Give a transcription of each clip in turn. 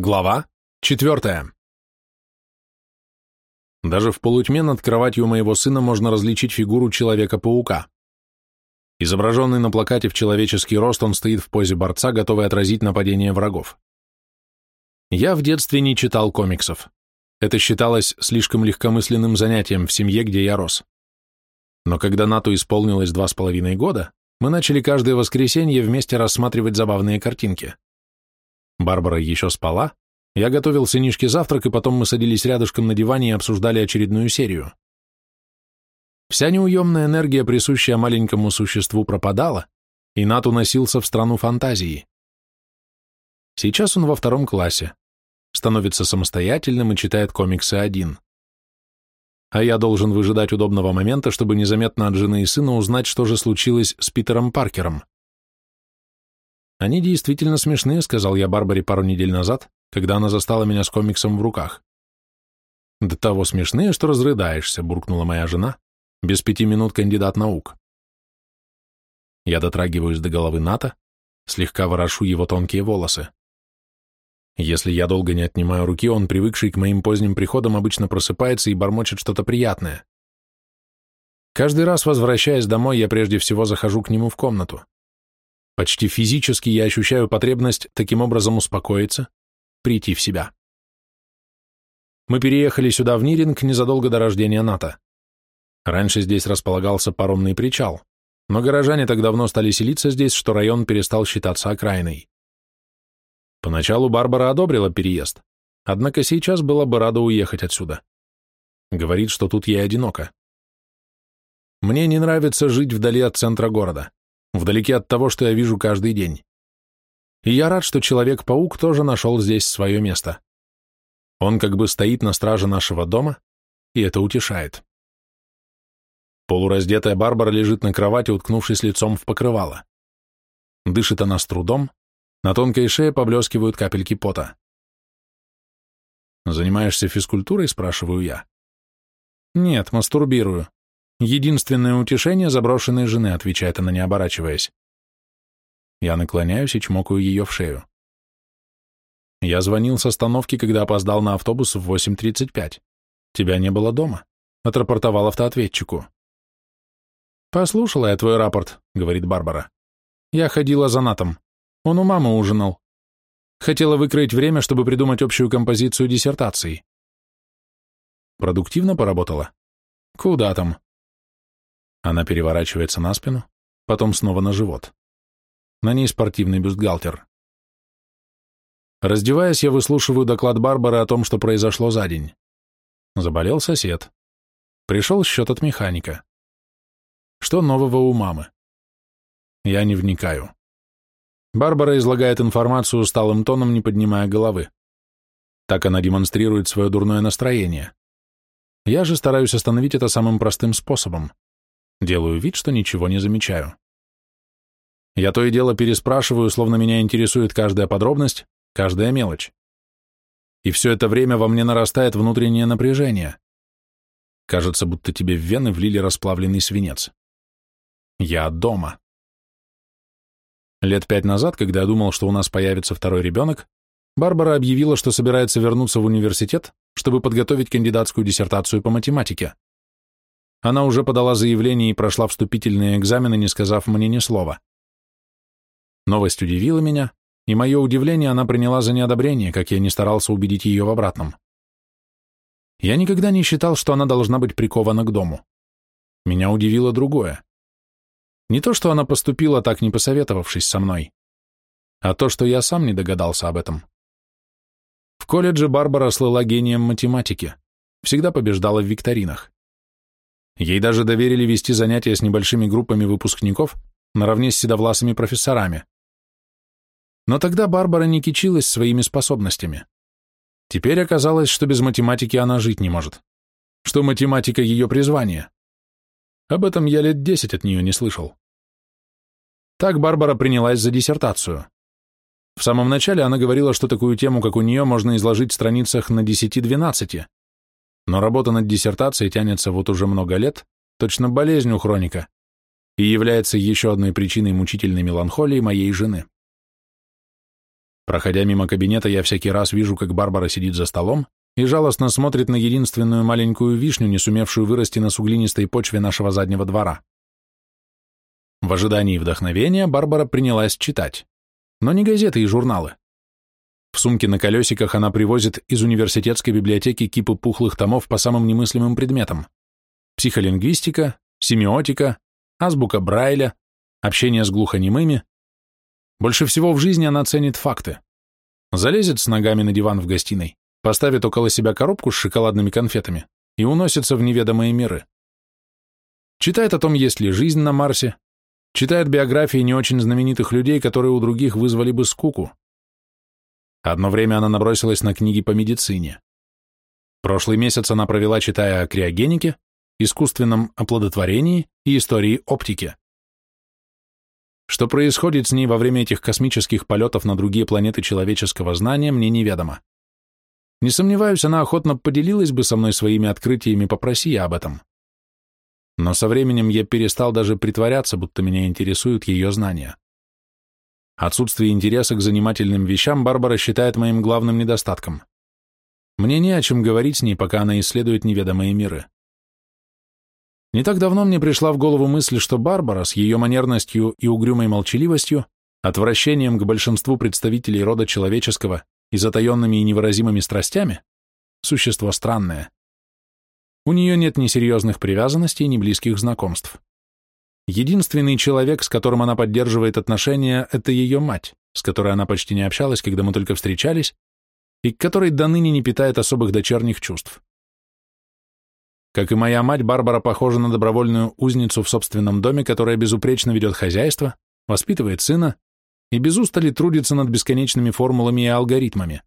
Глава четвертая. Даже в полутьме над кроватью моего сына можно различить фигуру Человека-паука. Изображенный на плакате в человеческий рост, он стоит в позе борца, готовый отразить нападение врагов. Я в детстве не читал комиксов. Это считалось слишком легкомысленным занятием в семье, где я рос. Но когда НАТО исполнилось два с половиной года, мы начали каждое воскресенье вместе рассматривать забавные картинки. Барбара еще спала, я готовил сынишке завтрак, и потом мы садились рядышком на диване и обсуждали очередную серию. Вся неуемная энергия, присущая маленькому существу, пропадала, и Нат уносился в страну фантазии. Сейчас он во втором классе, становится самостоятельным и читает комиксы один. А я должен выжидать удобного момента, чтобы незаметно от жены и сына узнать, что же случилось с Питером Паркером. «Они действительно смешные», — сказал я Барбаре пару недель назад, когда она застала меня с комиксом в руках. «До того смешные, что разрыдаешься», — буркнула моя жена, без пяти минут кандидат наук. Я дотрагиваюсь до головы Ната, слегка ворошу его тонкие волосы. Если я долго не отнимаю руки, он, привыкший к моим поздним приходам, обычно просыпается и бормочет что-то приятное. Каждый раз, возвращаясь домой, я прежде всего захожу к нему в комнату. Почти физически я ощущаю потребность таким образом успокоиться, прийти в себя. Мы переехали сюда, в Ниринг, незадолго до рождения НАТО. Раньше здесь располагался паромный причал, но горожане так давно стали селиться здесь, что район перестал считаться окраиной. Поначалу Барбара одобрила переезд, однако сейчас была бы рада уехать отсюда. Говорит, что тут ей одиноко. Мне не нравится жить вдали от центра города вдалеке от того, что я вижу каждый день. И я рад, что Человек-паук тоже нашел здесь свое место. Он как бы стоит на страже нашего дома, и это утешает. Полураздетая Барбара лежит на кровати, уткнувшись лицом в покрывало. Дышит она с трудом, на тонкой шее поблескивают капельки пота. «Занимаешься физкультурой?» – спрашиваю я. «Нет, мастурбирую. Единственное утешение заброшенной жены, отвечает она, не оборачиваясь. Я наклоняюсь и чмокаю ее в шею. Я звонил с остановки, когда опоздал на автобус в 8.35. Тебя не было дома, отрапортовал автоответчику. «Послушала я твой рапорт», — говорит Барбара. «Я ходила за Натом. Он у мамы ужинал. Хотела выкроить время, чтобы придумать общую композицию диссертации». «Продуктивно поработала?» «Куда там? Она переворачивается на спину, потом снова на живот. На ней спортивный бюстгальтер. Раздеваясь, я выслушиваю доклад Барбары о том, что произошло за день. Заболел сосед. Пришел счет от механика. Что нового у мамы? Я не вникаю. Барбара излагает информацию усталым тоном, не поднимая головы. Так она демонстрирует свое дурное настроение. Я же стараюсь остановить это самым простым способом. Делаю вид, что ничего не замечаю. Я то и дело переспрашиваю, словно меня интересует каждая подробность, каждая мелочь. И все это время во мне нарастает внутреннее напряжение. Кажется, будто тебе в вены влили расплавленный свинец. Я дома. Лет пять назад, когда я думал, что у нас появится второй ребенок, Барбара объявила, что собирается вернуться в университет, чтобы подготовить кандидатскую диссертацию по математике. Она уже подала заявление и прошла вступительные экзамены, не сказав мне ни слова. Новость удивила меня, и мое удивление она приняла за неодобрение, как я не старался убедить ее в обратном. Я никогда не считал, что она должна быть прикована к дому. Меня удивило другое. Не то, что она поступила так, не посоветовавшись со мной, а то, что я сам не догадался об этом. В колледже Барбара слыла гением математики, всегда побеждала в викторинах. Ей даже доверили вести занятия с небольшими группами выпускников наравне с седовласыми профессорами. Но тогда Барбара не кичилась своими способностями. Теперь оказалось, что без математики она жить не может, что математика — ее призвание. Об этом я лет десять от нее не слышал. Так Барбара принялась за диссертацию. В самом начале она говорила, что такую тему, как у нее, можно изложить в страницах на 10-12, но работа над диссертацией тянется вот уже много лет, точно болезнь у хроника, и является еще одной причиной мучительной меланхолии моей жены. Проходя мимо кабинета, я всякий раз вижу, как Барбара сидит за столом и жалостно смотрит на единственную маленькую вишню, не сумевшую вырасти на суглинистой почве нашего заднего двора. В ожидании вдохновения Барбара принялась читать, но не газеты и журналы. В сумке на колесиках она привозит из университетской библиотеки кипы пухлых томов по самым немыслимым предметам. Психолингвистика, семиотика, азбука Брайля, общение с глухонемыми. Больше всего в жизни она ценит факты. Залезет с ногами на диван в гостиной, поставит около себя коробку с шоколадными конфетами и уносится в неведомые миры. Читает о том, есть ли жизнь на Марсе, читает биографии не очень знаменитых людей, которые у других вызвали бы скуку. Одно время она набросилась на книги по медицине. Прошлый месяц она провела, читая о криогенике, искусственном оплодотворении и истории оптики. Что происходит с ней во время этих космических полетов на другие планеты человеческого знания, мне неведомо. Не сомневаюсь, она охотно поделилась бы со мной своими открытиями, попроси я об этом. Но со временем я перестал даже притворяться, будто меня интересуют ее знания. Отсутствие интереса к занимательным вещам Барбара считает моим главным недостатком. Мне не о чем говорить с ней, пока она исследует неведомые миры. Не так давно мне пришла в голову мысль, что Барбара с ее манерностью и угрюмой молчаливостью, отвращением к большинству представителей рода человеческого и затаенными и невыразимыми страстями, существо странное. У нее нет ни серьезных привязанностей, ни близких знакомств. Единственный человек, с которым она поддерживает отношения, это ее мать, с которой она почти не общалась, когда мы только встречались, и к которой до ныне не питает особых дочерних чувств. Как и моя мать, Барбара похожа на добровольную узницу в собственном доме, которая безупречно ведет хозяйство, воспитывает сына и без устали трудится над бесконечными формулами и алгоритмами.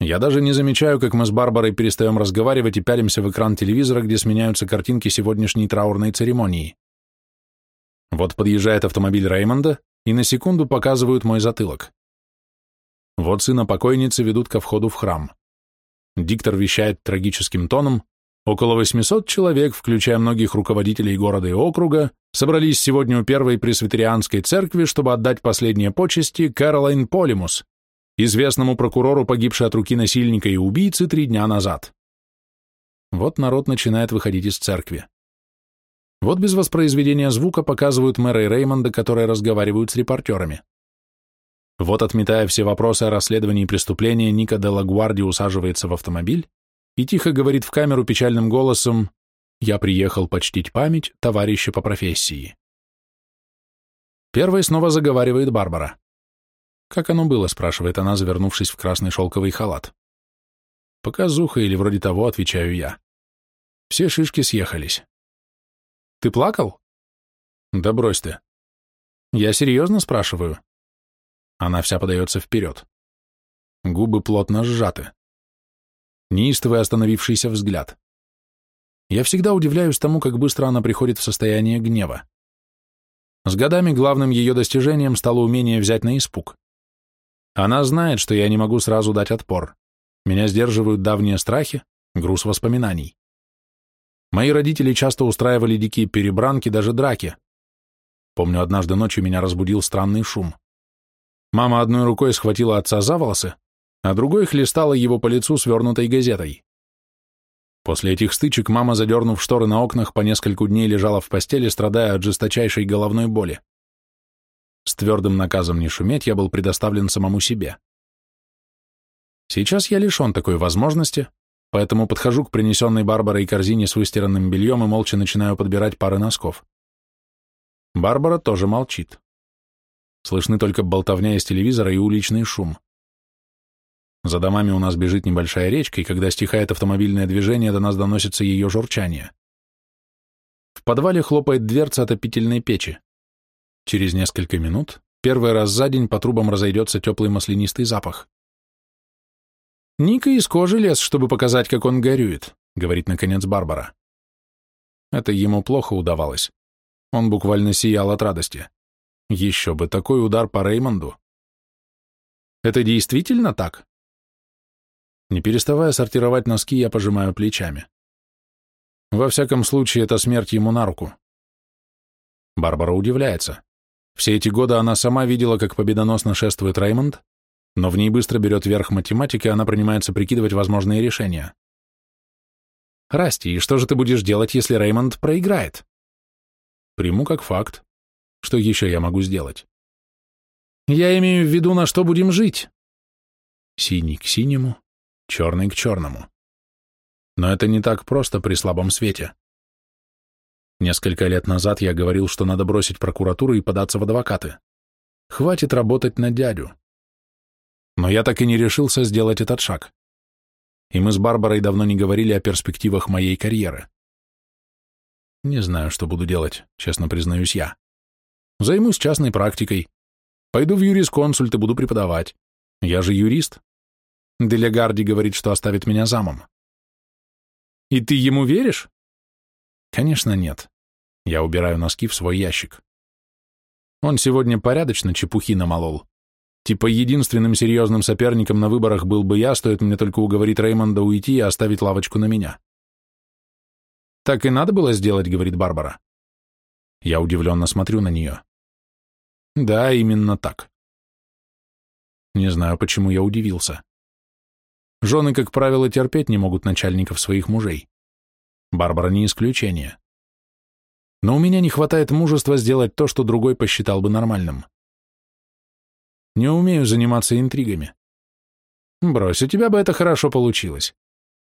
Я даже не замечаю, как мы с Барбарой перестаем разговаривать и пялимся в экран телевизора, где сменяются картинки сегодняшней траурной церемонии. Вот подъезжает автомобиль Реймонда, и на секунду показывают мой затылок. Вот сына покойницы ведут ко входу в храм. Диктор вещает трагическим тоном, около 800 человек, включая многих руководителей города и округа, собрались сегодня у первой пресвитерианской церкви, чтобы отдать последние почести Кэролайн Полимус, известному прокурору, погибшей от руки насильника и убийцы три дня назад. Вот народ начинает выходить из церкви. Вот без воспроизведения звука показывают мэра и Реймонда, которые разговаривают с репортерами. Вот, отметая все вопросы о расследовании преступления, Ника де Лагуарди усаживается в автомобиль и тихо говорит в камеру печальным голосом «Я приехал почтить память товарища по профессии». Первой снова заговаривает Барбара. «Как оно было?» — спрашивает она, завернувшись в красный шелковый халат. «Показуха или вроде того», — отвечаю я. Все шишки съехались. Ты плакал? Да брось ты. Я серьезно спрашиваю. Она вся подается вперед. Губы плотно сжаты. Неистовый остановившийся взгляд. Я всегда удивляюсь тому, как быстро она приходит в состояние гнева. С годами главным ее достижением стало умение взять на испуг. Она знает, что я не могу сразу дать отпор. Меня сдерживают давние страхи, груз воспоминаний. Мои родители часто устраивали дикие перебранки, даже драки. Помню, однажды ночью меня разбудил странный шум. Мама одной рукой схватила отца за волосы, а другой хлестала его по лицу свернутой газетой. После этих стычек мама, задернув шторы на окнах, по нескольку дней лежала в постели, страдая от жесточайшей головной боли. С твердым наказом не шуметь я был предоставлен самому себе. Сейчас я лишен такой возможности, поэтому подхожу к принесенной Барбарой корзине с выстиранным бельем и молча начинаю подбирать пары носков. Барбара тоже молчит. Слышны только болтовня из телевизора и уличный шум. За домами у нас бежит небольшая речка, и когда стихает автомобильное движение, до нас доносится ее журчание. В подвале хлопает дверца отопительной печи. Через несколько минут, первый раз за день по трубам разойдется теплый маслянистый запах. «Ника из кожи лез, чтобы показать, как он горюет», — говорит, наконец, Барбара. Это ему плохо удавалось. Он буквально сиял от радости. Еще бы, такой удар по Реймонду. Это действительно так? Не переставая сортировать носки, я пожимаю плечами. Во всяком случае, это смерть ему на руку. Барбара удивляется. Все эти годы она сама видела, как победоносно шествует Реймонд, но в ней быстро берет верх математика, и она принимается прикидывать возможные решения. «Расти, и что же ты будешь делать, если Реймонд проиграет?» «Приму как факт. Что еще я могу сделать?» «Я имею в виду, на что будем жить». Синий к синему, черный к черному. Но это не так просто при слабом свете. Несколько лет назад я говорил, что надо бросить прокуратуру и податься в адвокаты. Хватит работать на дядю. Но я так и не решился сделать этот шаг. И мы с Барбарой давно не говорили о перспективах моей карьеры. Не знаю, что буду делать, честно признаюсь я. Займусь частной практикой. Пойду в юрисконсульт и буду преподавать. Я же юрист. Делегарди говорит, что оставит меня замом. И ты ему веришь? Конечно, нет. Я убираю носки в свой ящик. Он сегодня порядочно чепухи намолол. Типа единственным серьезным соперником на выборах был бы я, стоит мне только уговорить Реймонда уйти и оставить лавочку на меня. «Так и надо было сделать», — говорит Барбара. Я удивленно смотрю на нее. Да, именно так. Не знаю, почему я удивился. Жены, как правило, терпеть не могут начальников своих мужей. Барбара не исключение. Но у меня не хватает мужества сделать то, что другой посчитал бы нормальным. Не умею заниматься интригами. Брось, у тебя бы это хорошо получилось.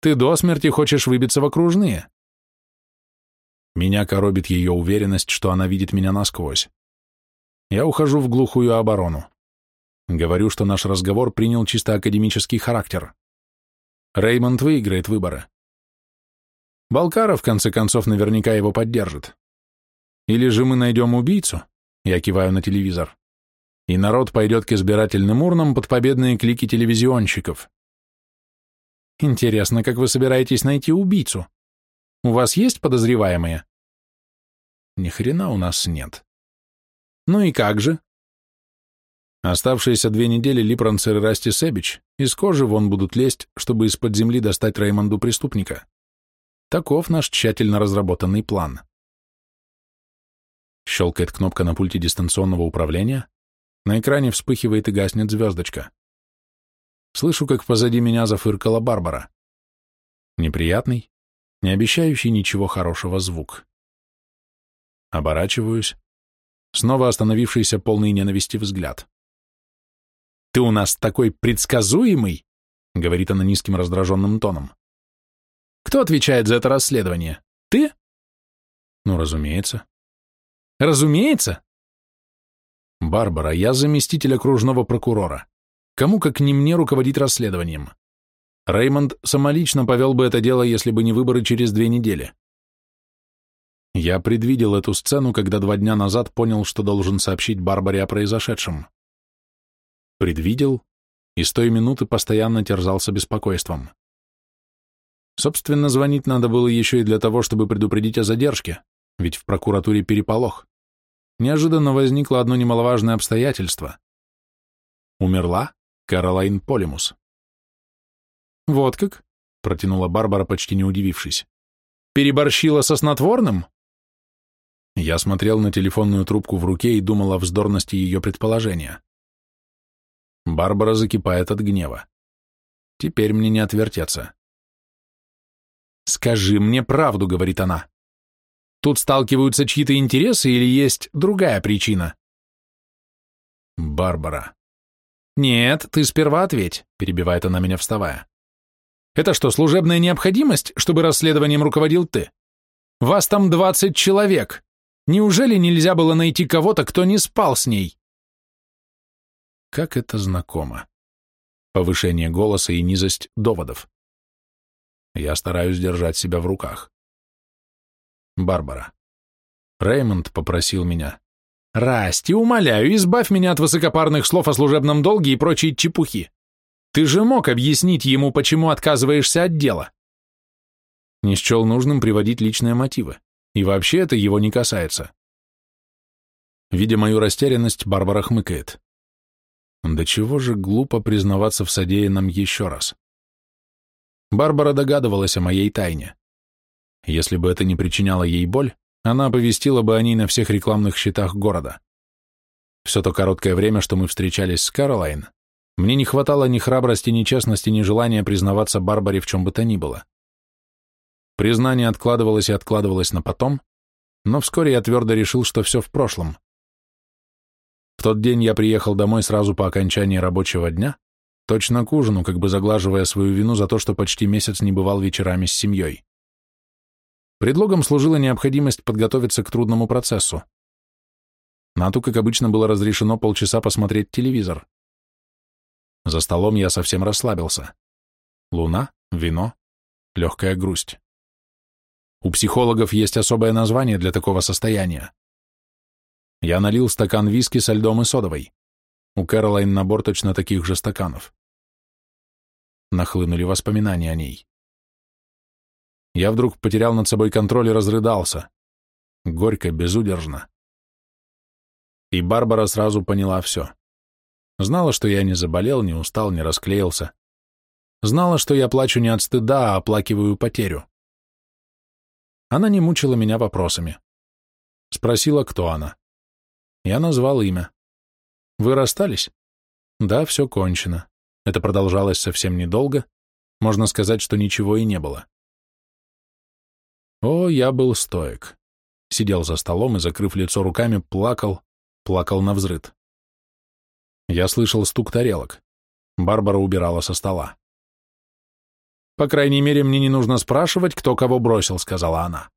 Ты до смерти хочешь выбиться в окружные. Меня коробит ее уверенность, что она видит меня насквозь. Я ухожу в глухую оборону. Говорю, что наш разговор принял чисто академический характер. Реймонд выиграет выборы. Балкара, в конце концов, наверняка его поддержит. Или же мы найдем убийцу, я киваю на телевизор, и народ пойдет к избирательным урнам под победные клики телевизионщиков. Интересно, как вы собираетесь найти убийцу? У вас есть подозреваемые? Ни хрена у нас нет. Ну и как же? Оставшиеся две недели Липранцер и Расти Себич из кожи вон будут лезть, чтобы из-под земли достать Реймонду преступника. Таков наш тщательно разработанный план. Щелкает кнопка на пульте дистанционного управления, на экране вспыхивает и гаснет звездочка. Слышу, как позади меня зафыркала Барбара. Неприятный, не обещающий ничего хорошего звук. Оборачиваюсь, снова остановившийся полный ненависти взгляд. «Ты у нас такой предсказуемый!» — говорит она низким раздраженным тоном. «Кто отвечает за это расследование? Ты?» «Ну, разумеется». «Разумеется?» «Барбара, я заместитель окружного прокурора. Кому, как не мне, руководить расследованием? Реймонд самолично повел бы это дело, если бы не выборы через две недели. Я предвидел эту сцену, когда два дня назад понял, что должен сообщить Барбаре о произошедшем предвидел и с той минуты постоянно терзался беспокойством. Собственно, звонить надо было еще и для того, чтобы предупредить о задержке, ведь в прокуратуре переполох. Неожиданно возникло одно немаловажное обстоятельство. Умерла Каролайн Полимус. «Вот как?» — протянула Барбара, почти не удивившись. «Переборщила со снотворным?» Я смотрел на телефонную трубку в руке и думал о вздорности ее предположения. Барбара закипает от гнева. Теперь мне не отвертеться. «Скажи мне правду», — говорит она. «Тут сталкиваются чьи-то интересы или есть другая причина?» «Барбара». «Нет, ты сперва ответь», — перебивает она меня, вставая. «Это что, служебная необходимость, чтобы расследованием руководил ты? Вас там двадцать человек. Неужели нельзя было найти кого-то, кто не спал с ней?» Как это знакомо. Повышение голоса и низость доводов. Я стараюсь держать себя в руках. Барбара. Реймонд попросил меня. «Расти, умоляю, избавь меня от высокопарных слов о служебном долге и прочей чепухи. Ты же мог объяснить ему, почему отказываешься от дела». Не счел нужным приводить личные мотивы, и вообще это его не касается. Видя мою растерянность, Барбара хмыкает. До чего же глупо признаваться в содеянном еще раз. Барбара догадывалась о моей тайне. Если бы это не причиняло ей боль, она оповестила бы о ней на всех рекламных счетах города. Все то короткое время, что мы встречались с Каролайн, мне не хватало ни храбрости, ни честности, ни желания признаваться Барбаре в чем бы то ни было. Признание откладывалось и откладывалось на потом, но вскоре я твердо решил, что все в прошлом. В тот день я приехал домой сразу по окончании рабочего дня, точно к ужину, как бы заглаживая свою вину за то, что почти месяц не бывал вечерами с семьей. Предлогом служила необходимость подготовиться к трудному процессу. Нату, как обычно, было разрешено полчаса посмотреть телевизор. За столом я совсем расслабился. Луна, вино, легкая грусть. У психологов есть особое название для такого состояния. Я налил стакан виски со льдом и содовой. У Кэролайн набор точно таких же стаканов. Нахлынули воспоминания о ней. Я вдруг потерял над собой контроль и разрыдался. Горько, безудержно. И Барбара сразу поняла все. Знала, что я не заболел, не устал, не расклеился. Знала, что я плачу не от стыда, а оплакиваю потерю. Она не мучила меня вопросами. Спросила, кто она. Я назвал имя. Вы расстались? Да, все кончено. Это продолжалось совсем недолго. Можно сказать, что ничего и не было. О, я был стоек. Сидел за столом и, закрыв лицо руками, плакал, плакал на взрыд. Я слышал стук тарелок. Барбара убирала со стола. «По крайней мере, мне не нужно спрашивать, кто кого бросил», — сказала она.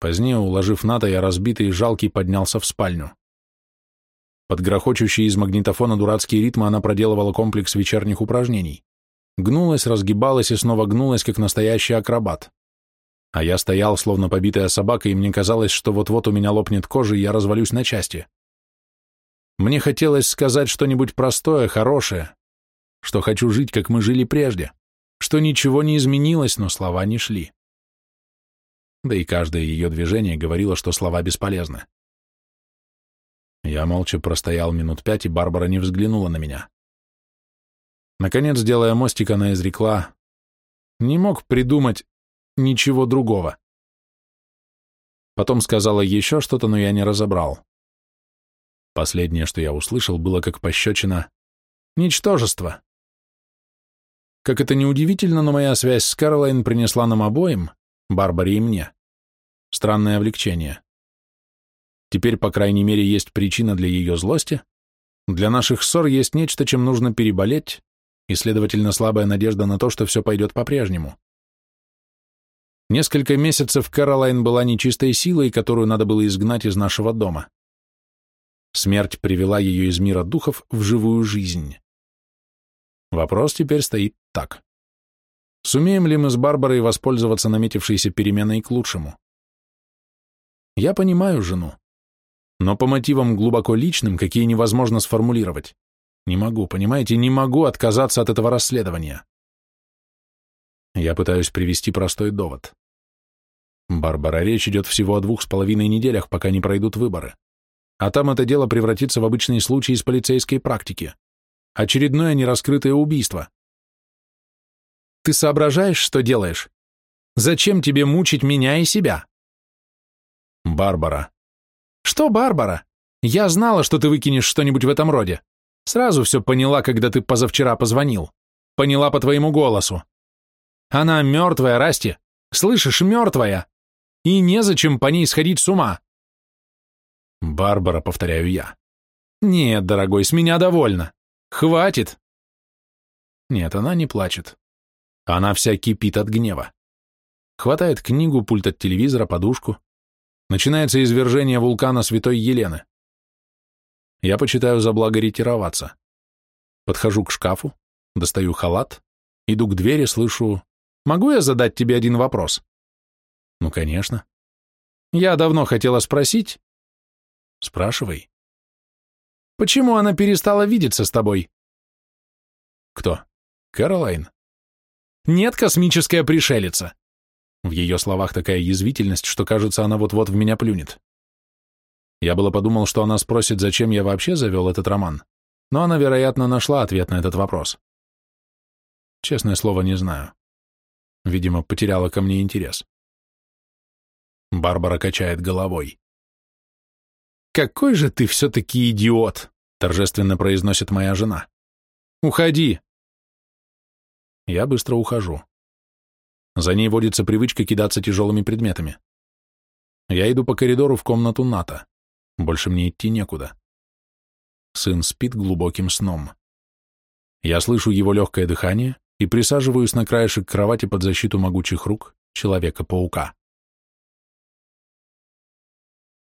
Позднее, уложив Ната, я разбитый и жалкий поднялся в спальню. Под грохочущие из магнитофона дурацкие ритмы она проделывала комплекс вечерних упражнений. Гнулась, разгибалась и снова гнулась, как настоящий акробат. А я стоял, словно побитая собака, и мне казалось, что вот-вот у меня лопнет кожа, и я развалюсь на части. Мне хотелось сказать что-нибудь простое, хорошее, что хочу жить, как мы жили прежде, что ничего не изменилось, но слова не шли. Да и каждое ее движение говорило, что слова бесполезны. Я молча простоял минут пять, и Барбара не взглянула на меня. Наконец, делая мостик, она изрекла, «Не мог придумать ничего другого». Потом сказала еще что-то, но я не разобрал. Последнее, что я услышал, было как пощечина «Ничтожество». Как это ни удивительно, но моя связь с Каролайн принесла нам обоим, Барбаре и мне, странное облегчение. Теперь, по крайней мере, есть причина для ее злости, для наших ссор есть нечто, чем нужно переболеть, и, следовательно, слабая надежда на то, что все пойдет по-прежнему. Несколько месяцев Каролайн была нечистой силой, которую надо было изгнать из нашего дома. Смерть привела ее из мира духов в живую жизнь. Вопрос теперь стоит так. Сумеем ли мы с Барбарой воспользоваться наметившейся переменой к лучшему? Я понимаю жену, но по мотивам глубоко личным, какие невозможно сформулировать. Не могу, понимаете, не могу отказаться от этого расследования. Я пытаюсь привести простой довод. Барбара, речь идет всего о двух с половиной неделях, пока не пройдут выборы а там это дело превратится в обычный случай из полицейской практики. Очередное нераскрытое убийство. Ты соображаешь, что делаешь? Зачем тебе мучить меня и себя? Барбара. Что, Барбара? Я знала, что ты выкинешь что-нибудь в этом роде. Сразу все поняла, когда ты позавчера позвонил. Поняла по твоему голосу. Она мертвая, Расти. Слышишь, мертвая. И незачем по ней сходить с ума. Барбара, повторяю я. Нет, дорогой, с меня довольно. Хватит. Нет, она не плачет. Она вся кипит от гнева. Хватает книгу, пульт от телевизора, подушку. Начинается извержение вулкана Святой Елены. Я почитаю за благо ретироваться. Подхожу к шкафу, достаю халат, иду к двери, слышу «Могу я задать тебе один вопрос?» «Ну, конечно». «Я давно хотела спросить, Спрашивай. Почему она перестала видеться с тобой? Кто? Кэролайн? Нет, космическая пришелица. В ее словах такая язвительность, что, кажется, она вот-вот в меня плюнет. Я было подумал, что она спросит, зачем я вообще завел этот роман, но она, вероятно, нашла ответ на этот вопрос. Честное слово, не знаю. Видимо, потеряла ко мне интерес. Барбара качает головой. «Какой же ты все-таки идиот!» — торжественно произносит моя жена. «Уходи!» Я быстро ухожу. За ней водится привычка кидаться тяжелыми предметами. Я иду по коридору в комнату НАТО. Больше мне идти некуда. Сын спит глубоким сном. Я слышу его легкое дыхание и присаживаюсь на краешек кровати под защиту могучих рук Человека-паука.